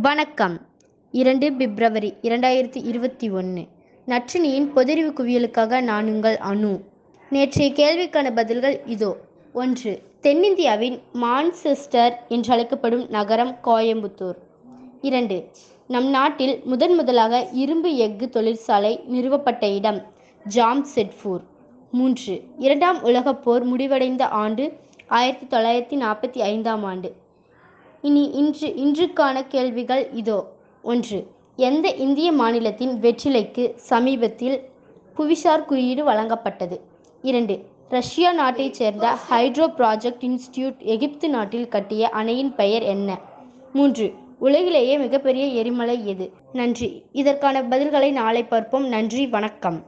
வணக்கம். இரண்டு பிப்ரவரி இரண்டாயிரத்தி இருபத்தி ஒன்று நற்றினியின் பொதறிவு குவியலுக்காக நான் உங்கள் அணு நேற்றைய கேள்விக்கான பதில்கள் இதோ. ஒன்று தென்னிந்தியாவின் மான்செஸ்டர் என்றழைக்கப்படும் நகரம் கோயம்புத்தூர். இரண்டு நம் நாட்டில் முதன் முதலாக இரும்பு எஃகு தொழிற்சாலை நிறுவப்பட்ட இடம் ஜாம் செட்ஃபூர் மூன்று இரண்டாம் உலகப் போர் முடிவடைந்த ஆண்டு ஆயிரத்தி தொள்ளாயிரத்தி நாற்பத்தி ஐந்தாம் ஆண்டு. இனி இன்று இன்றுக்கான கேள்விகள் இதோ. ஒன்று எந்த இந்திய மாநிலத்தின் வெற்றிலைக்கு சமீபத்தில் புவிசார் குறியீடு வழங்கப்பட்டது? இரண்டு ரஷ்யா நாட்டைச் சேர்ந்த ஹைட்ரோ ப்ராஜெக்ட் இன்ஸ்டிடியூட் எகிப்து நாட்டில் கட்டிய அணையின் பெயர் என்ன? மூன்று உலகிலேயே மிகப்பெரிய எரிமலை எது? நன்றி இதற்கான பதில்களை நாளை பார்ப்போம். நன்றி வணக்கம்.